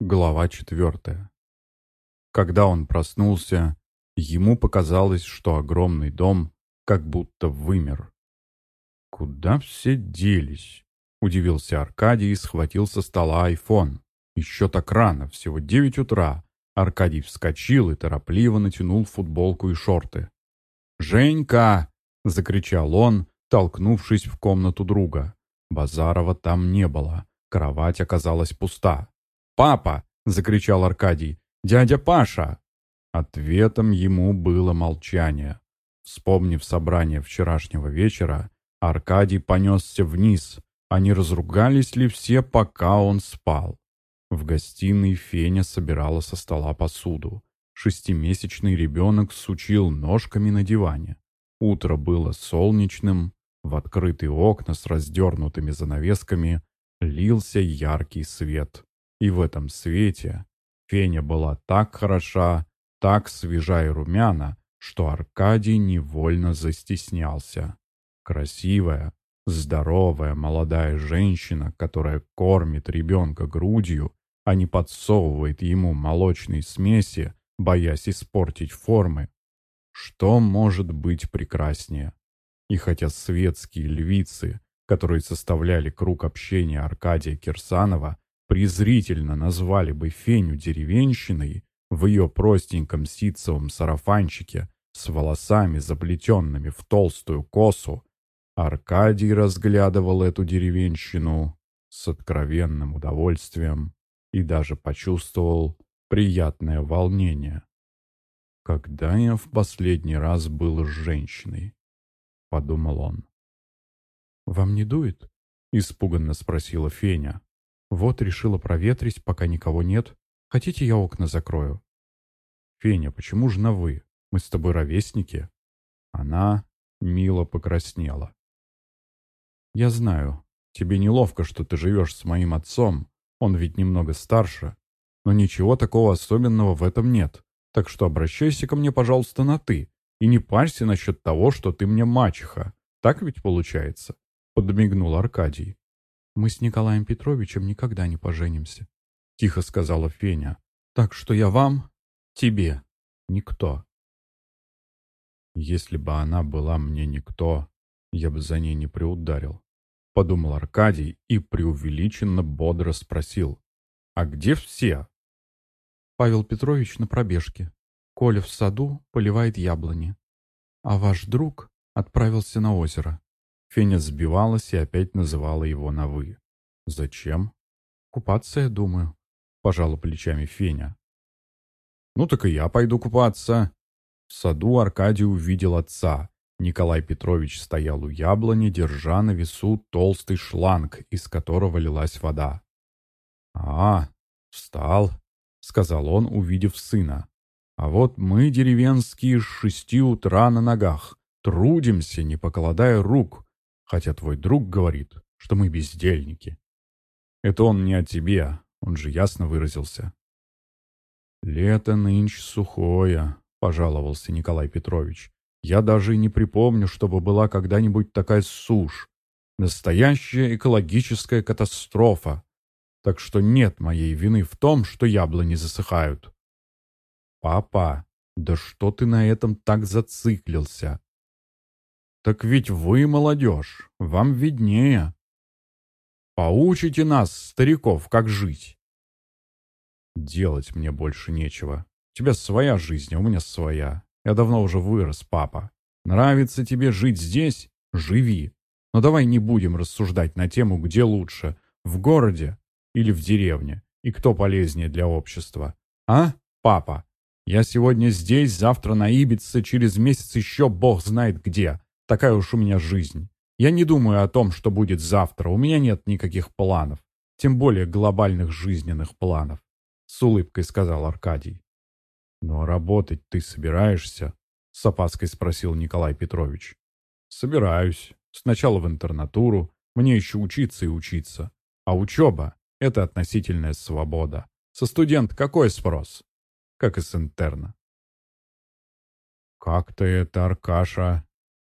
Глава четвертая. Когда он проснулся, ему показалось, что огромный дом как будто вымер. «Куда все делись?» — удивился Аркадий и схватил со стола айфон. Еще так рано, всего девять утра. Аркадий вскочил и торопливо натянул футболку и шорты. «Женька!» — закричал он, толкнувшись в комнату друга. Базарова там не было. Кровать оказалась пуста. «Папа!» — закричал Аркадий. «Дядя Паша!» Ответом ему было молчание. Вспомнив собрание вчерашнего вечера, Аркадий понесся вниз, а не разругались ли все, пока он спал. В гостиной Феня собирала со стола посуду. Шестимесячный ребенок сучил ножками на диване. Утро было солнечным, в открытые окна с раздернутыми занавесками лился яркий свет. И в этом свете Феня была так хороша, так свежа и румяна, что Аркадий невольно застеснялся. Красивая, здоровая молодая женщина, которая кормит ребенка грудью, а не подсовывает ему молочной смеси, боясь испортить формы. Что может быть прекраснее? И хотя светские львицы, которые составляли круг общения Аркадия Кирсанова, презрительно назвали бы Феню деревенщиной в ее простеньком ситцевом сарафанчике с волосами, заплетенными в толстую косу, Аркадий разглядывал эту деревенщину с откровенным удовольствием и даже почувствовал приятное волнение. «Когда я в последний раз был с женщиной?» — подумал он. «Вам не дует?» — испуганно спросила Феня. Вот решила проветрить, пока никого нет. Хотите, я окна закрою? Феня, почему же на «вы»? Мы с тобой ровесники. Она мило покраснела. Я знаю, тебе неловко, что ты живешь с моим отцом. Он ведь немного старше. Но ничего такого особенного в этом нет. Так что обращайся ко мне, пожалуйста, на «ты». И не парься насчет того, что ты мне мачеха. Так ведь получается?» Подмигнул Аркадий. «Мы с Николаем Петровичем никогда не поженимся», — тихо сказала Феня. «Так что я вам, тебе, никто». «Если бы она была мне никто, я бы за ней не приударил», — подумал Аркадий и преувеличенно бодро спросил. «А где все?» Павел Петрович на пробежке. Коля в саду поливает яблони. А ваш друг отправился на озеро. Феня сбивалась и опять называла его на «вы». «Зачем?» «Купаться, я думаю», — пожала плечами Феня. «Ну так и я пойду купаться». В саду Аркадий увидел отца. Николай Петрович стоял у яблони, держа на весу толстый шланг, из которого лилась вода. «А, встал», — сказал он, увидев сына. «А вот мы, деревенские, с шести утра на ногах, трудимся, не покладая рук хотя твой друг говорит, что мы бездельники. Это он не о тебе, он же ясно выразился. «Лето нынче сухое», — пожаловался Николай Петрович. «Я даже и не припомню, чтобы была когда-нибудь такая сушь. Настоящая экологическая катастрофа. Так что нет моей вины в том, что яблони засыхают». «Папа, да что ты на этом так зациклился?» Так ведь вы молодежь, вам виднее. Поучите нас, стариков, как жить. Делать мне больше нечего. У тебя своя жизнь, а у меня своя. Я давно уже вырос, папа. Нравится тебе жить здесь? Живи. Но давай не будем рассуждать на тему, где лучше, в городе или в деревне, и кто полезнее для общества. А, папа? Я сегодня здесь, завтра на Ибице, через месяц еще бог знает где. Такая уж у меня жизнь. Я не думаю о том, что будет завтра. У меня нет никаких планов. Тем более глобальных жизненных планов. С улыбкой сказал Аркадий. «Ну а работать ты собираешься?» С опаской спросил Николай Петрович. «Собираюсь. Сначала в интернатуру. Мне еще учиться и учиться. А учеба — это относительная свобода. Со студента какой спрос? Как и с интерна. «Как-то это, Аркаша,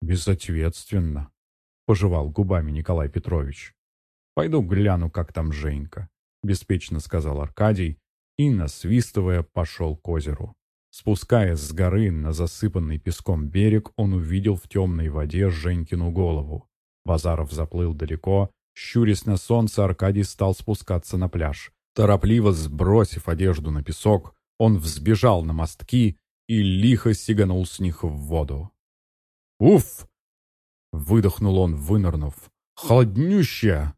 «Безответственно», — пожевал губами Николай Петрович. «Пойду гляну, как там Женька», — беспечно сказал Аркадий и, насвистывая, пошел к озеру. Спускаясь с горы на засыпанный песком берег, он увидел в темной воде Женькину голову. Базаров заплыл далеко. Щурясь на солнце, Аркадий стал спускаться на пляж. Торопливо сбросив одежду на песок, он взбежал на мостки и лихо сиганул с них в воду. «Уф!» — выдохнул он, вынырнув. «Холоднющая!»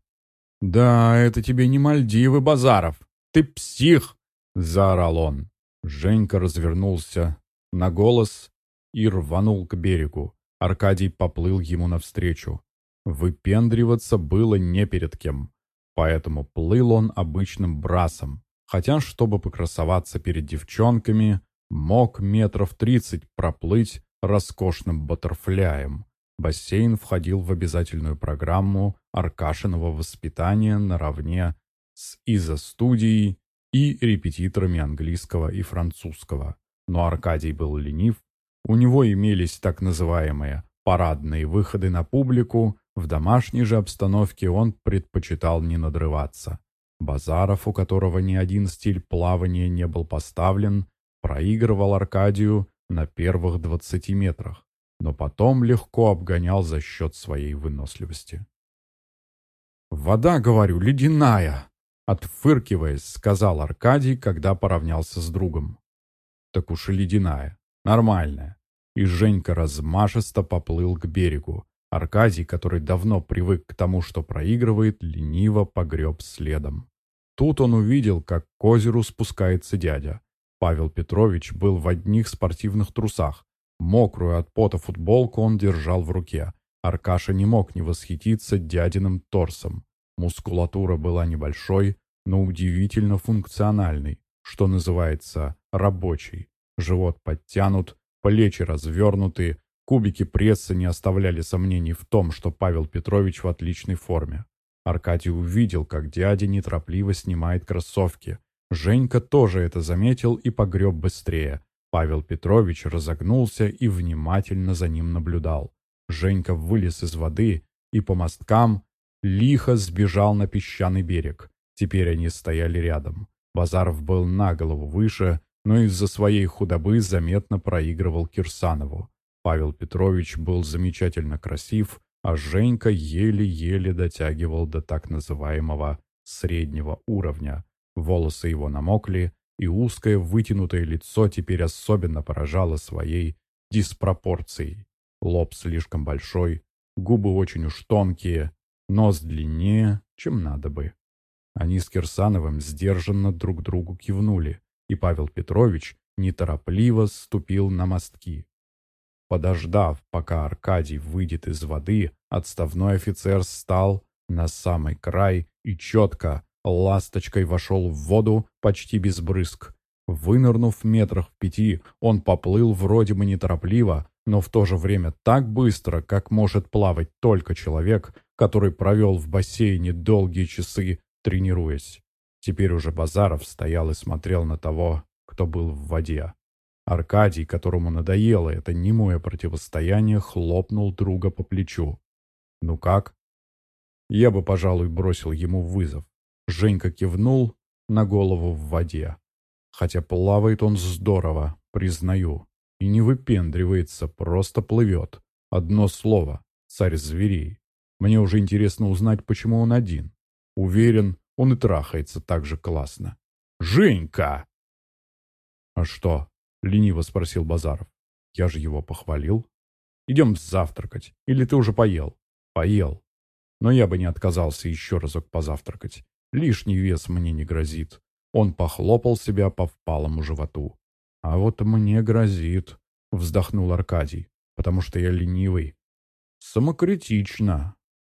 «Да, это тебе не Мальдивы, Базаров! Ты псих!» — заорал он. Женька развернулся на голос и рванул к берегу. Аркадий поплыл ему навстречу. Выпендриваться было не перед кем, поэтому плыл он обычным брасом, хотя, чтобы покрасоваться перед девчонками, мог метров тридцать проплыть роскошным баттерфляем. Бассейн входил в обязательную программу Аркашиного воспитания наравне с изо-студией и репетиторами английского и французского. Но Аркадий был ленив, у него имелись так называемые парадные выходы на публику, в домашней же обстановке он предпочитал не надрываться. Базаров, у которого ни один стиль плавания не был поставлен, проигрывал Аркадию на первых 20 метрах, но потом легко обгонял за счет своей выносливости. «Вода, говорю, ледяная!» Отфыркиваясь, сказал Аркадий, когда поравнялся с другом. «Так уж и ледяная. Нормальная». И Женька размашисто поплыл к берегу. Аркадий, который давно привык к тому, что проигрывает, лениво погреб следом. Тут он увидел, как к озеру спускается дядя. Павел Петрович был в одних спортивных трусах. Мокрую от пота футболку он держал в руке. Аркаша не мог не восхититься дядиным торсом. Мускулатура была небольшой, но удивительно функциональной, что называется рабочей. Живот подтянут, плечи развернуты, кубики пресса не оставляли сомнений в том, что Павел Петрович в отличной форме. Аркадий увидел, как дядя неторопливо снимает кроссовки, Женька тоже это заметил и погреб быстрее. Павел Петрович разогнулся и внимательно за ним наблюдал. Женька вылез из воды и по мосткам лихо сбежал на песчаный берег. Теперь они стояли рядом. Базаров был на голову выше, но из-за своей худобы заметно проигрывал Кирсанову. Павел Петрович был замечательно красив, а Женька еле-еле дотягивал до так называемого «среднего уровня», Волосы его намокли, и узкое вытянутое лицо теперь особенно поражало своей диспропорцией. Лоб слишком большой, губы очень уж тонкие, нос длиннее, чем надо бы. Они с Кирсановым сдержанно друг другу кивнули, и Павел Петрович неторопливо ступил на мостки. Подождав, пока Аркадий выйдет из воды, отставной офицер встал на самый край и четко, ласточкой вошел в воду почти без брызг. Вынырнув метрах в пяти, он поплыл вроде бы неторопливо, но в то же время так быстро, как может плавать только человек, который провел в бассейне долгие часы, тренируясь. Теперь уже Базаров стоял и смотрел на того, кто был в воде. Аркадий, которому надоело это немое противостояние, хлопнул друга по плечу. «Ну как?» Я бы, пожалуй, бросил ему вызов. Женька кивнул на голову в воде. Хотя плавает он здорово, признаю. И не выпендривается, просто плывет. Одно слово — царь зверей. Мне уже интересно узнать, почему он один. Уверен, он и трахается так же классно. «Женька!» «А что?» — лениво спросил Базаров. «Я же его похвалил. Идем завтракать. Или ты уже поел?» «Поел. Но я бы не отказался еще разок позавтракать. Лишний вес мне не грозит. Он похлопал себя по впалому животу. А вот мне грозит, вздохнул Аркадий, потому что я ленивый. Самокритично.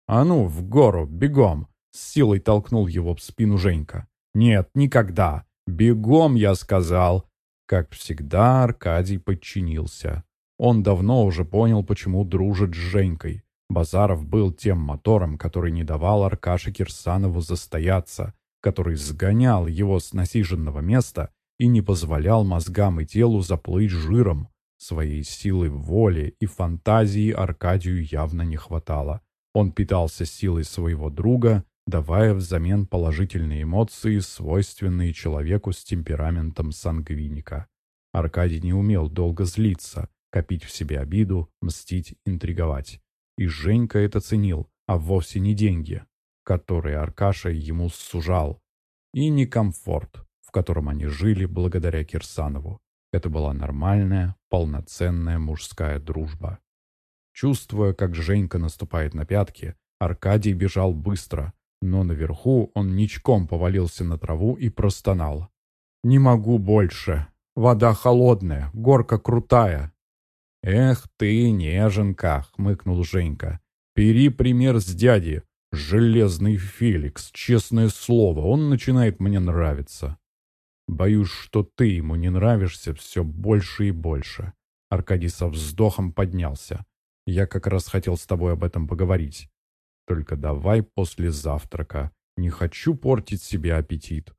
А ну, в гору, бегом! С силой толкнул его в спину Женька. Нет, никогда. Бегом, я сказал. Как всегда, Аркадий подчинился. Он давно уже понял, почему дружит с Женькой. Базаров был тем мотором, который не давал Аркаше Кирсанову застояться, который сгонял его с насиженного места и не позволял мозгам и телу заплыть жиром. Своей силы воли и фантазии Аркадию явно не хватало. Он питался силой своего друга, давая взамен положительные эмоции, свойственные человеку с темпераментом сангвиника. Аркадий не умел долго злиться, копить в себе обиду, мстить, интриговать. И Женька это ценил, а вовсе не деньги, которые Аркаша ему сужал, и не комфорт, в котором они жили благодаря Кирсанову. Это была нормальная, полноценная мужская дружба. Чувствуя, как Женька наступает на пятки, Аркадий бежал быстро, но наверху он ничком повалился на траву и простонал. «Не могу больше. Вода холодная, горка крутая». «Эх ты, неженка!» — хмыкнул Женька. «Бери пример с дяди. Железный Феликс, честное слово, он начинает мне нравиться». «Боюсь, что ты ему не нравишься все больше и больше». Аркадий со вздохом поднялся. «Я как раз хотел с тобой об этом поговорить. Только давай после завтрака. Не хочу портить себе аппетит.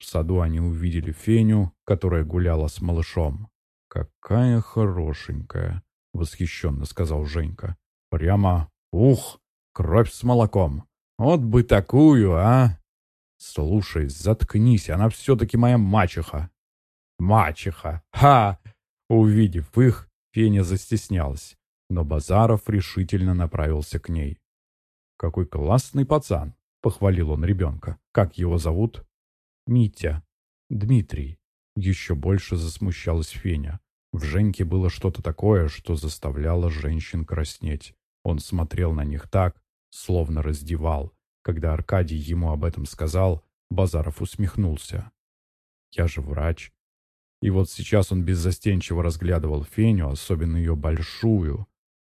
В саду они увидели Феню, которая гуляла с малышом. «Какая хорошенькая!» — восхищенно сказал Женька. «Прямо, ух, кровь с молоком! Вот бы такую, а!» «Слушай, заткнись, она все-таки моя мачеха!» «Мачеха! Ха!» Увидев их, Феня застеснялась, но Базаров решительно направился к ней. «Какой классный пацан!» — похвалил он ребенка. «Как его зовут?» «Митя. Дмитрий». Еще больше засмущалась Феня. В Женьке было что-то такое, что заставляло женщин краснеть. Он смотрел на них так, словно раздевал. Когда Аркадий ему об этом сказал, Базаров усмехнулся. «Я же врач». И вот сейчас он беззастенчиво разглядывал Феню, особенно ее большую,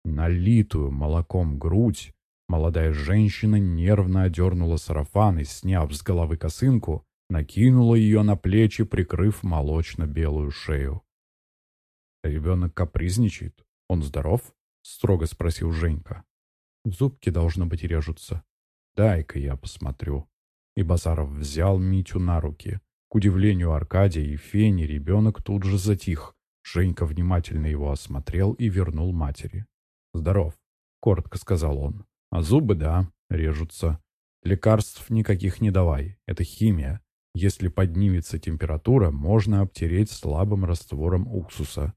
налитую молоком грудь, Молодая женщина нервно одернула сарафан и, сняв с головы косынку, накинула ее на плечи, прикрыв молочно-белую шею. «Ребенок капризничает. Он здоров?» — строго спросил Женька. «Зубки, должно быть, режутся. Дай-ка я посмотрю». И Базаров взял Митю на руки. К удивлению Аркадия и Фени ребенок тут же затих. Женька внимательно его осмотрел и вернул матери. «Здоров», — коротко сказал он. А зубы, да, режутся. Лекарств никаких не давай, это химия. Если поднимется температура, можно обтереть слабым раствором уксуса.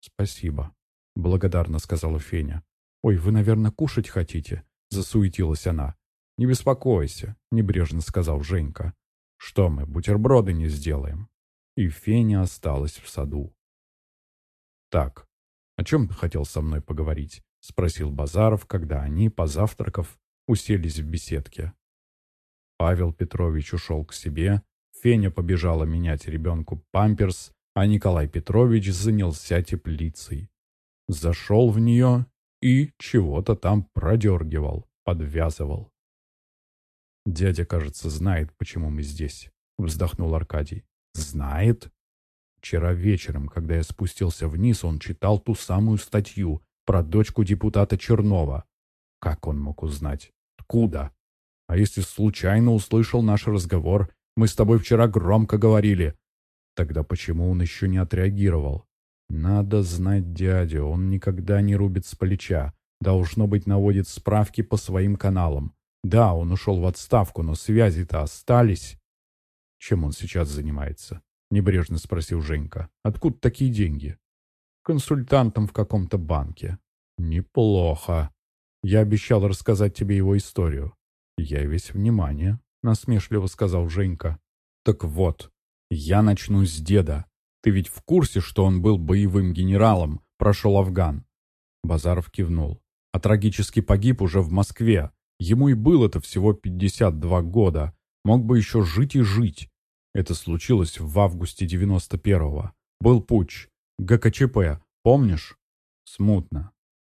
«Спасибо», — благодарно сказала Феня. «Ой, вы, наверное, кушать хотите?» — засуетилась она. «Не беспокойся», — небрежно сказал Женька. «Что мы, бутерброды не сделаем?» И Феня осталась в саду. «Так, о чем ты хотел со мной поговорить?» — спросил Базаров, когда они, позавтракав, уселись в беседке. Павел Петрович ушел к себе, Феня побежала менять ребенку памперс, а Николай Петрович занялся теплицей. Зашел в нее и чего-то там продергивал, подвязывал. «Дядя, кажется, знает, почему мы здесь», — вздохнул Аркадий. «Знает?» Вчера вечером, когда я спустился вниз, он читал ту самую статью, про дочку депутата Чернова. Как он мог узнать? Откуда? А если случайно услышал наш разговор? Мы с тобой вчера громко говорили. Тогда почему он еще не отреагировал? Надо знать дядю, он никогда не рубит с плеча. Должно быть, наводит справки по своим каналам. Да, он ушел в отставку, но связи-то остались. Чем он сейчас занимается? Небрежно спросил Женька. Откуда такие деньги? консультантом в каком-то банке. Неплохо. Я обещал рассказать тебе его историю. Я весь внимание, насмешливо сказал Женька. Так вот, я начну с деда. Ты ведь в курсе, что он был боевым генералом, прошел Афган? Базаров кивнул. А трагически погиб уже в Москве. Ему и было-то всего 52 года. Мог бы еще жить и жить. Это случилось в августе 91-го. Был путч. ГКЧП, помнишь? Смутно.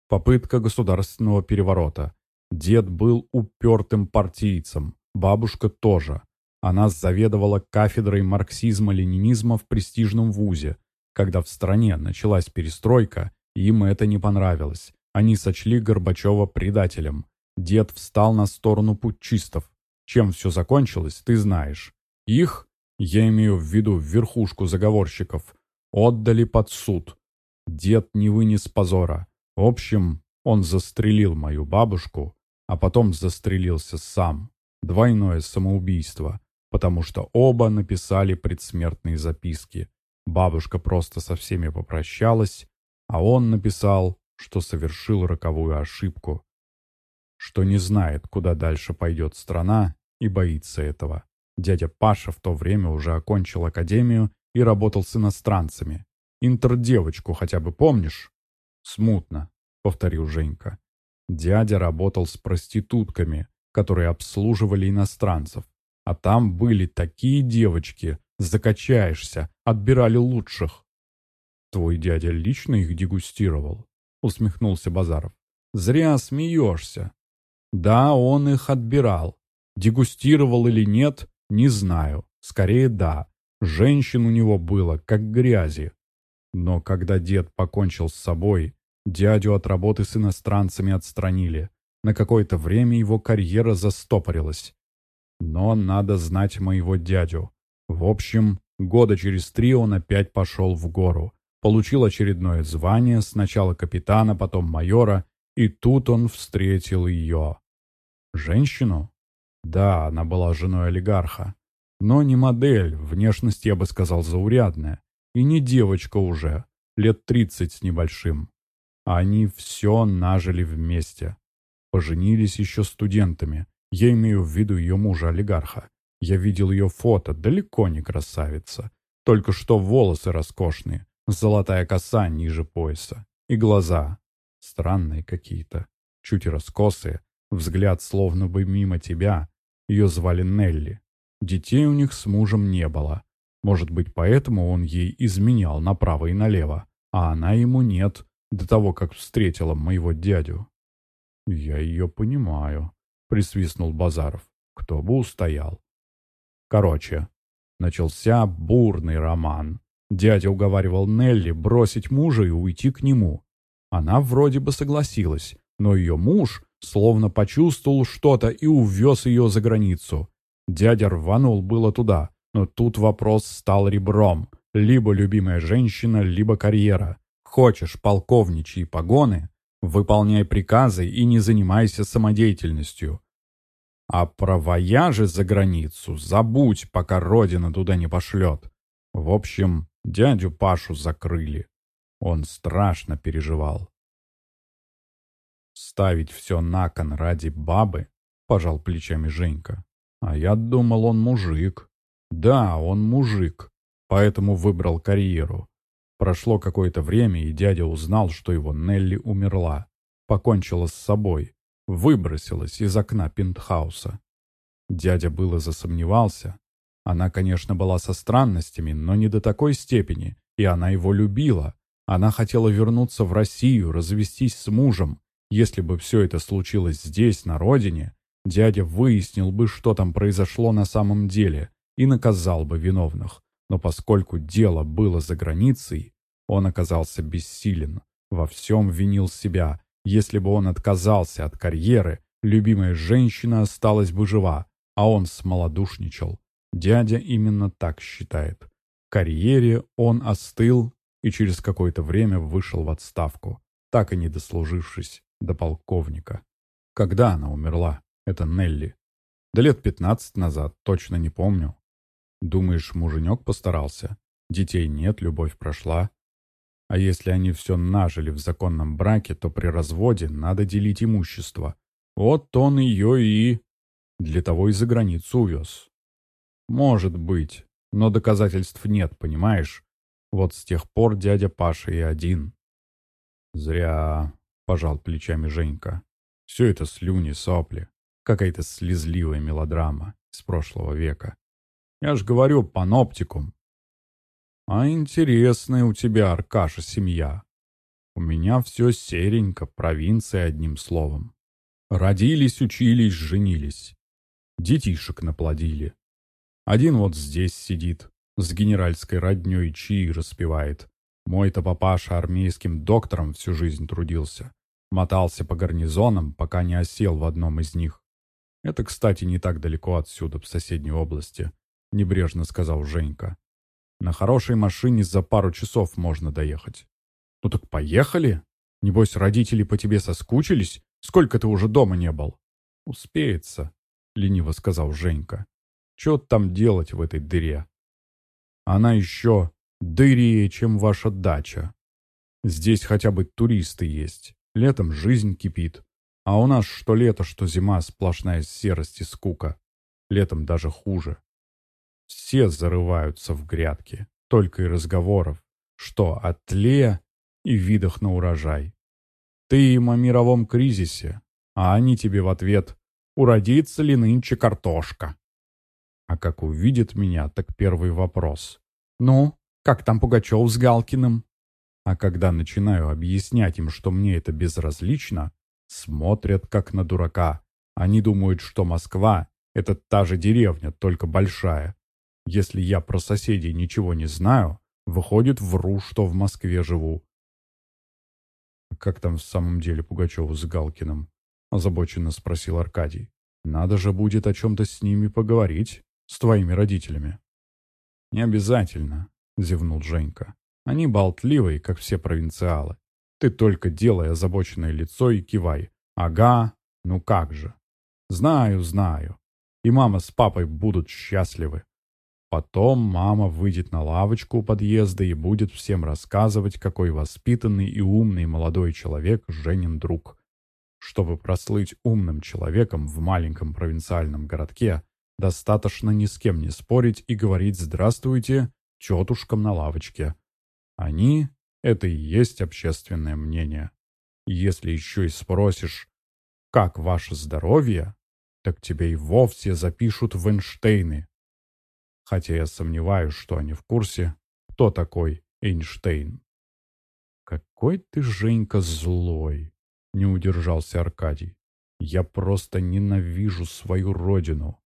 Попытка государственного переворота. Дед был упертым партийцем, бабушка тоже. Она заведовала кафедрой марксизма-ленинизма в престижном вузе. Когда в стране началась перестройка, им это не понравилось. Они сочли Горбачева предателем. Дед встал на сторону путчистов. Чем все закончилось, ты знаешь. Их, я имею в виду верхушку заговорщиков, Отдали под суд. Дед не вынес позора. В общем, он застрелил мою бабушку, а потом застрелился сам. двойное самоубийство, потому что оба написали предсмертные записки. Бабушка просто со всеми попрощалась, а он написал, что совершил роковую ошибку, что не знает, куда дальше пойдет страна и боится этого. Дядя Паша в то время уже окончил академию и работал с иностранцами. Интердевочку хотя бы помнишь? Смутно, повторил Женька. Дядя работал с проститутками, которые обслуживали иностранцев. А там были такие девочки, закачаешься, отбирали лучших. Твой дядя лично их дегустировал, усмехнулся Базаров. Зря смеешься. Да, он их отбирал. Дегустировал или нет, не знаю. Скорее да. Женщин у него было, как грязи. Но когда дед покончил с собой, дядю от работы с иностранцами отстранили. На какое-то время его карьера застопорилась. Но надо знать моего дядю. В общем, года через три он опять пошел в гору. Получил очередное звание, сначала капитана, потом майора, и тут он встретил ее. Женщину? Да, она была женой олигарха. Но не модель, внешность, я бы сказал, заурядная. И не девочка уже, лет тридцать с небольшим. Они все нажили вместе. Поженились еще студентами. Я имею в виду ее мужа-олигарха. Я видел ее фото, далеко не красавица. Только что волосы роскошные, золотая коса ниже пояса. И глаза. Странные какие-то, чуть раскосые. Взгляд словно бы мимо тебя. Ее звали Нелли. Детей у них с мужем не было. Может быть, поэтому он ей изменял направо и налево, а она ему нет, до того, как встретила моего дядю. «Я ее понимаю», — присвистнул Базаров. «Кто бы устоял?» Короче, начался бурный роман. Дядя уговаривал Нелли бросить мужа и уйти к нему. Она вроде бы согласилась, но ее муж словно почувствовал что-то и увез ее за границу. Дядя рванул было туда, но тут вопрос стал ребром. Либо любимая женщина, либо карьера. Хочешь полковничьи погоны? Выполняй приказы и не занимайся самодеятельностью. А про вояжи за границу забудь, пока родина туда не пошлет. В общем, дядю Пашу закрыли. Он страшно переживал. Ставить все на кон ради бабы, пожал плечами Женька. А я думал, он мужик. Да, он мужик, поэтому выбрал карьеру. Прошло какое-то время, и дядя узнал, что его Нелли умерла. Покончила с собой. Выбросилась из окна пентхауса. Дядя было засомневался. Она, конечно, была со странностями, но не до такой степени, и она его любила. Она хотела вернуться в Россию, развестись с мужем. Если бы все это случилось здесь, на родине, Дядя выяснил бы, что там произошло на самом деле, и наказал бы виновных. Но поскольку дело было за границей, он оказался бессилен. Во всем винил себя. Если бы он отказался от карьеры, любимая женщина осталась бы жива, а он смолодушничал. Дядя именно так считает. В карьере он остыл и через какое-то время вышел в отставку, так и не дослужившись до полковника. Когда она умерла? Это Нелли. Да лет пятнадцать назад, точно не помню. Думаешь, муженек постарался? Детей нет, любовь прошла. А если они все нажили в законном браке, то при разводе надо делить имущество. Вот он ее и... Для того и за границу увез. Может быть, но доказательств нет, понимаешь? Вот с тех пор дядя Паша и один. Зря, пожал плечами Женька. Все это слюни, сопли. Какая-то слезливая мелодрама с прошлого века. Я ж говорю, паноптикум. А интересная у тебя, Аркаша, семья. У меня все серенько, провинция одним словом. Родились, учились, женились. Детишек наплодили. Один вот здесь сидит, с генеральской родней чаи распевает. Мой-то папаша армейским доктором всю жизнь трудился. Мотался по гарнизонам, пока не осел в одном из них. «Это, кстати, не так далеко отсюда, в соседней области», — небрежно сказал Женька. «На хорошей машине за пару часов можно доехать». «Ну так поехали. Небось, родители по тебе соскучились? Сколько ты уже дома не был?» «Успеется. — лениво сказал Женька. «Чё там делать в этой дыре?» «Она еще дырее, чем ваша дача. Здесь хотя бы туристы есть. Летом жизнь кипит. А у нас что лето, что зима, сплошная серость и скука. Летом даже хуже. Все зарываются в грядки. Только и разговоров, что о тле и видах на урожай. Ты им о мировом кризисе, а они тебе в ответ «Уродится ли нынче картошка?» А как увидит меня, так первый вопрос. «Ну, как там Пугачев с Галкиным?» А когда начинаю объяснять им, что мне это безразлично, смотрят как на дурака. Они думают, что Москва — это та же деревня, только большая. Если я про соседей ничего не знаю, выходит, вру, что в Москве живу. «Как там в самом деле Пугачеву с Галкиным?» — озабоченно спросил Аркадий. «Надо же будет о чем-то с ними поговорить, с твоими родителями». «Не обязательно», — зевнул Женька. «Они болтливые, как все провинциалы. Ты только делай озабоченное лицо и кивай. Ага, ну как же. Знаю, знаю. И мама с папой будут счастливы. Потом мама выйдет на лавочку у подъезда и будет всем рассказывать, какой воспитанный и умный молодой человек Женин друг. Чтобы прослыть умным человеком в маленьком провинциальном городке, достаточно ни с кем не спорить и говорить «здравствуйте» тетушкам на лавочке. Они — это и есть общественное мнение. Если еще и спросишь «как ваше здоровье?», так тебя и вовсе запишут в Эйнштейны хотя я сомневаюсь, что они в курсе, кто такой Эйнштейн. «Какой ты, Женька, злой!» — не удержался Аркадий. «Я просто ненавижу свою родину.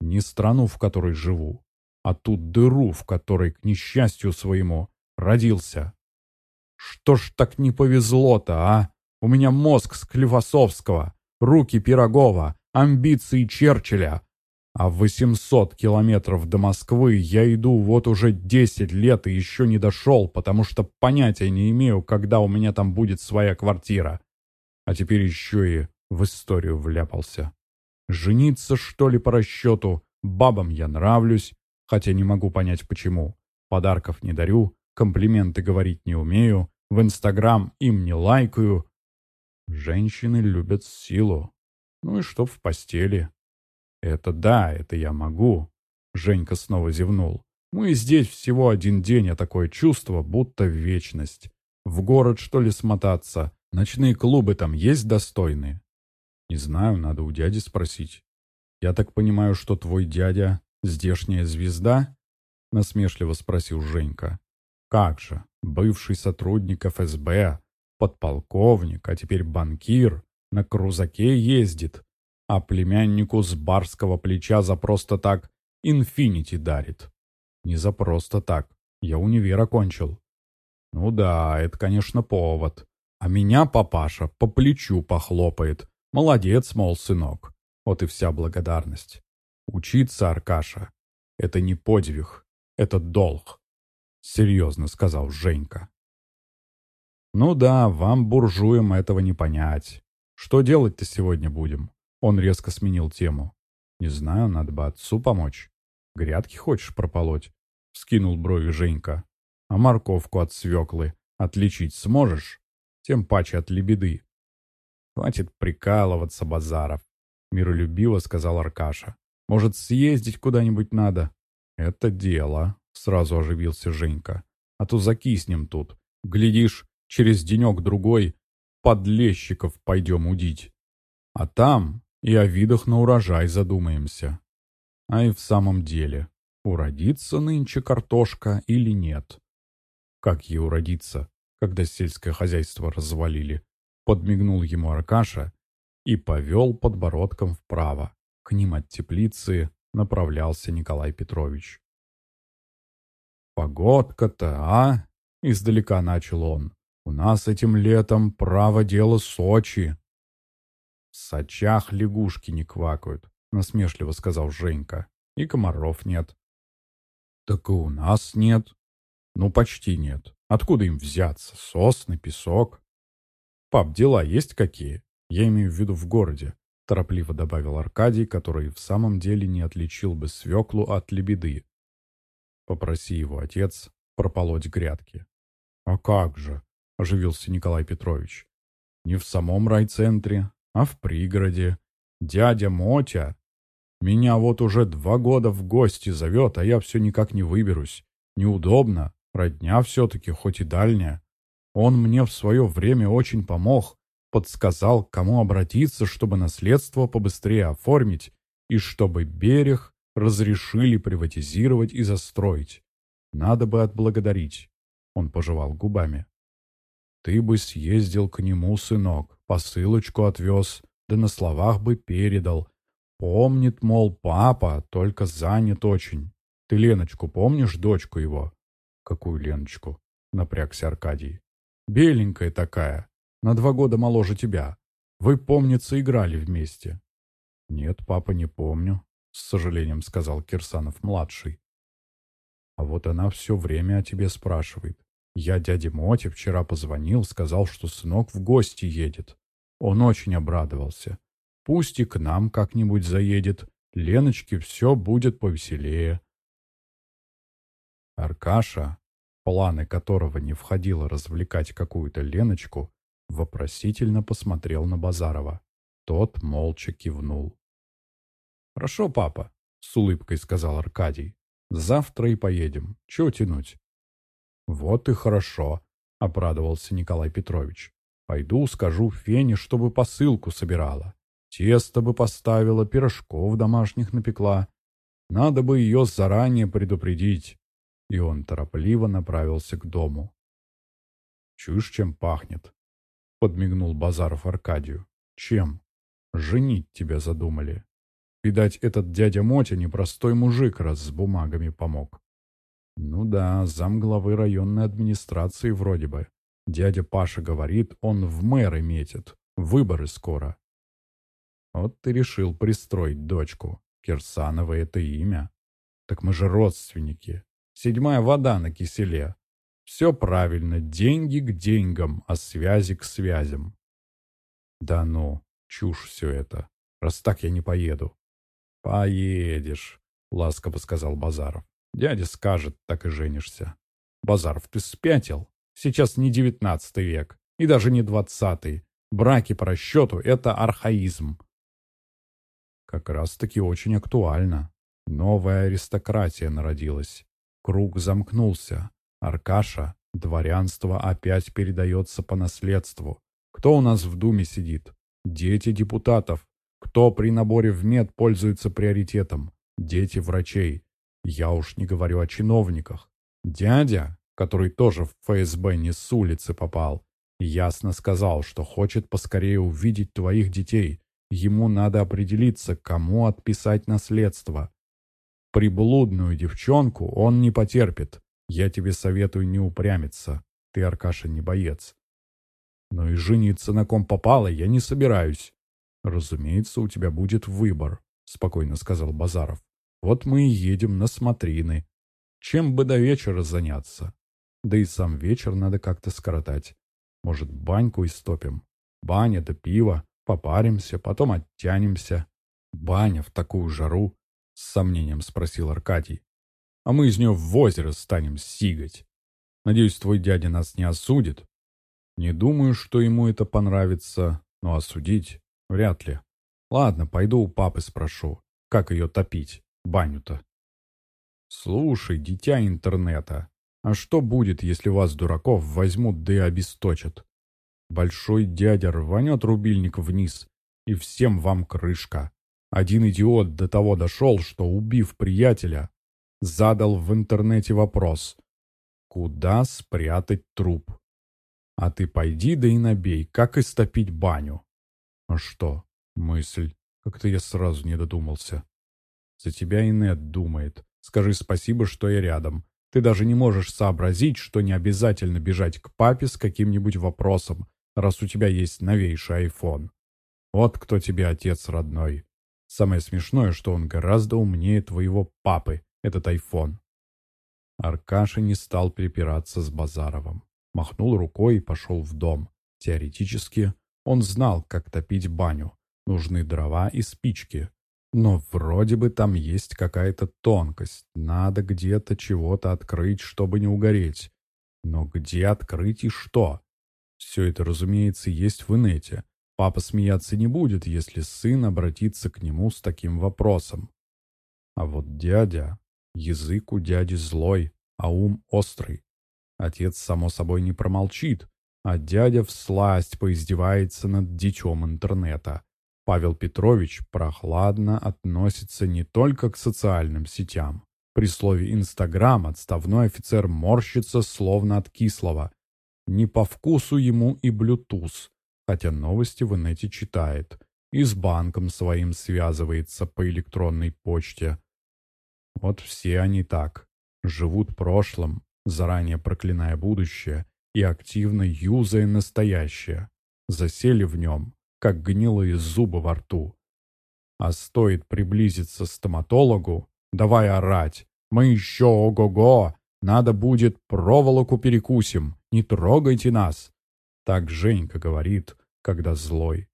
Не страну, в которой живу, а ту дыру, в которой, к несчастью своему, родился. Что ж так не повезло-то, а? У меня мозг Склифосовского, руки Пирогова, амбиции Черчилля, а 800 километров до Москвы я иду вот уже 10 лет и еще не дошел, потому что понятия не имею, когда у меня там будет своя квартира. А теперь еще и в историю вляпался. Жениться, что ли, по расчету? Бабам я нравлюсь, хотя не могу понять почему. Подарков не дарю, комплименты говорить не умею, в Инстаграм им не лайкаю. Женщины любят силу. Ну и что в постели. «Это да, это я могу», — Женька снова зевнул. «Мы здесь всего один день, а такое чувство, будто вечность. В город, что ли, смотаться? Ночные клубы там есть достойные?» «Не знаю, надо у дяди спросить». «Я так понимаю, что твой дядя — здешняя звезда?» — насмешливо спросил Женька. «Как же, бывший сотрудник ФСБ, подполковник, а теперь банкир, на крузаке ездит, а племяннику с барского плеча за просто так инфинити дарит. Не за просто так. Я универ окончил. Ну да, это, конечно, повод. А меня папаша по плечу похлопает. Молодец, мол, сынок. Вот и вся благодарность. Учиться, Аркаша, это не подвиг, это долг. Серьезно сказал Женька. Ну да, вам, буржуям, этого не понять. Что делать-то сегодня будем? Он резко сменил тему. «Не знаю, надо бы отцу помочь. Грядки хочешь прополоть?» — скинул брови Женька. «А морковку от свеклы отличить сможешь? Тем паче от лебеды». «Хватит прикалываться, Базаров», — миролюбиво сказал Аркаша. «Может, съездить куда-нибудь надо?» «Это дело», — сразу оживился Женька. «А то закиснем тут. Глядишь, через денек-другой подлещиков пойдем удить. А там и о видах на урожай задумаемся. А и в самом деле, уродится нынче картошка или нет? Как ей уродиться, когда сельское хозяйство развалили? Подмигнул ему Аркаша и повел подбородком вправо. К ним от теплицы направлялся Николай Петрович. «Погодка-то, а?» — издалека начал он. «У нас этим летом право дело Сочи. «В сачах лягушки не квакают», — насмешливо сказал Женька. «И комаров нет». «Так и у нас нет». «Ну, почти нет. Откуда им взяться? Сосны, песок?» «Пап, дела есть какие? Я имею в виду в городе. торопливо добавил Аркадий, который в самом деле не отличил бы свеклу от лебеды. Попроси его отец прополоть грядки. А как же, оживился Николай Петрович. Не в самом райцентре, а в пригороде. Дядя Мотя меня вот уже два года в гости зовет, а я все никак не выберусь. Неудобно, родня все-таки, хоть и дальняя. Он мне в свое время очень помог, подсказал, к кому обратиться, чтобы наследство побыстрее оформить и чтобы берег разрешили приватизировать и застроить. Надо бы отблагодарить. Он пожевал губами. Ты бы съездил к нему, сынок, посылочку отвез, да на словах бы передал. Помнит, мол, папа, только занят очень. Ты Леночку помнишь, дочку его? Какую Леночку? Напрягся Аркадий. Беленькая такая, на два года моложе тебя. Вы, помнится, играли вместе. Нет, папа, не помню, с сожалением сказал Кирсанов-младший. А вот она все время о тебе спрашивает. Я дяде Моте вчера позвонил, сказал, что сынок в гости едет. Он очень обрадовался. Пусть и к нам как-нибудь заедет. Леночке все будет повеселее. Аркаша, планы которого не входило развлекать какую-то Леночку, вопросительно посмотрел на Базарова. Тот молча кивнул. «Хорошо, папа», — с улыбкой сказал Аркадий. «Завтра и поедем. Чего тянуть?» «Вот и хорошо», — обрадовался Николай Петрович. «Пойду скажу Фене, чтобы посылку собирала. Тесто бы поставила, пирожков домашних напекла. Надо бы ее заранее предупредить». И он торопливо направился к дому. «Чуешь, чем пахнет?» — подмигнул Базаров Аркадию. «Чем? Женить тебя задумали. Видать, этот дядя Мотя непростой мужик, раз с бумагами помог. Ну да, зам главы районной администрации вроде бы. Дядя Паша говорит, он в мэры метит. Выборы скоро. Вот ты решил пристроить дочку. Кирсанова это имя. Так мы же родственники. Седьмая вода на киселе. Все правильно, деньги к деньгам, а связи к связям. Да ну, чушь все это. Раз так я не поеду. «Поедешь», — ласково сказал Базаров. «Дядя скажет, так и женишься». «Базаров, ты спятил? Сейчас не девятнадцатый век, и даже не двадцатый. Браки по расчету — это архаизм». Как раз-таки очень актуально. Новая аристократия народилась. Круг замкнулся. Аркаша, дворянство опять передается по наследству. Кто у нас в Думе сидит? Дети депутатов, кто при наборе в мед пользуется приоритетом? Дети врачей. Я уж не говорю о чиновниках. Дядя, который тоже в ФСБ не с улицы попал, ясно сказал, что хочет поскорее увидеть твоих детей. Ему надо определиться, кому отписать наследство. Приблудную девчонку он не потерпит. Я тебе советую не упрямиться. Ты, Аркаша, не боец. Но и жениться на ком попало я не собираюсь. «Разумеется, у тебя будет выбор», — спокойно сказал Базаров. «Вот мы и едем на смотрины. Чем бы до вечера заняться? Да и сам вечер надо как-то скоротать. Может, баньку истопим? Баня да пиво, попаримся, потом оттянемся. Баня в такую жару?» — с сомнением спросил Аркадий. «А мы из нее в озеро станем сигать. Надеюсь, твой дядя нас не осудит?» «Не думаю, что ему это понравится, но осудить Вряд ли. Ладно, пойду у папы спрошу, как ее топить, баню-то. Слушай, дитя интернета, а что будет, если вас, дураков, возьмут да и обесточат? Большой дядя рванет рубильник вниз, и всем вам крышка. Один идиот до того дошел, что, убив приятеля, задал в интернете вопрос «Куда спрятать труп?» А ты пойди да и набей, как истопить баню. А что? Мысль. Как-то я сразу не додумался. За тебя и Нед думает. Скажи спасибо, что я рядом. Ты даже не можешь сообразить, что не обязательно бежать к папе с каким-нибудь вопросом, раз у тебя есть новейший айфон. Вот кто тебе отец родной. Самое смешное, что он гораздо умнее твоего папы, этот айфон. Аркаша не стал припираться с Базаровым. Махнул рукой и пошел в дом. Теоретически, он знал, как топить баню, нужны дрова и спички. Но вроде бы там есть какая-то тонкость. Надо где-то чего-то открыть, чтобы не угореть. Но где открыть и что? Все это, разумеется, есть в инете. Папа смеяться не будет, если сын обратится к нему с таким вопросом. А вот дядя... Язык у дяди злой, а ум острый. Отец, само собой, не промолчит, а дядя всласть поиздевается над дичом интернета. Павел Петрович прохладно относится не только к социальным сетям. При слове «Инстаграм» отставной офицер морщится словно от кислого. Не по вкусу ему и Bluetooth, хотя новости в инете читает. И с банком своим связывается по электронной почте. Вот все они так. Живут прошлым, заранее проклиная будущее и активно юзая настоящее. Засели в нем, как гнилые зубы во рту. А стоит приблизиться стоматологу, давай орать. Мы еще ого-го, надо будет проволоку перекусим, не трогайте нас. Так Женька говорит, когда злой.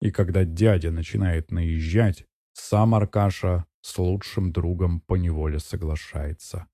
И когда дядя начинает наезжать, сам Аркаша с лучшим другом поневоле соглашается.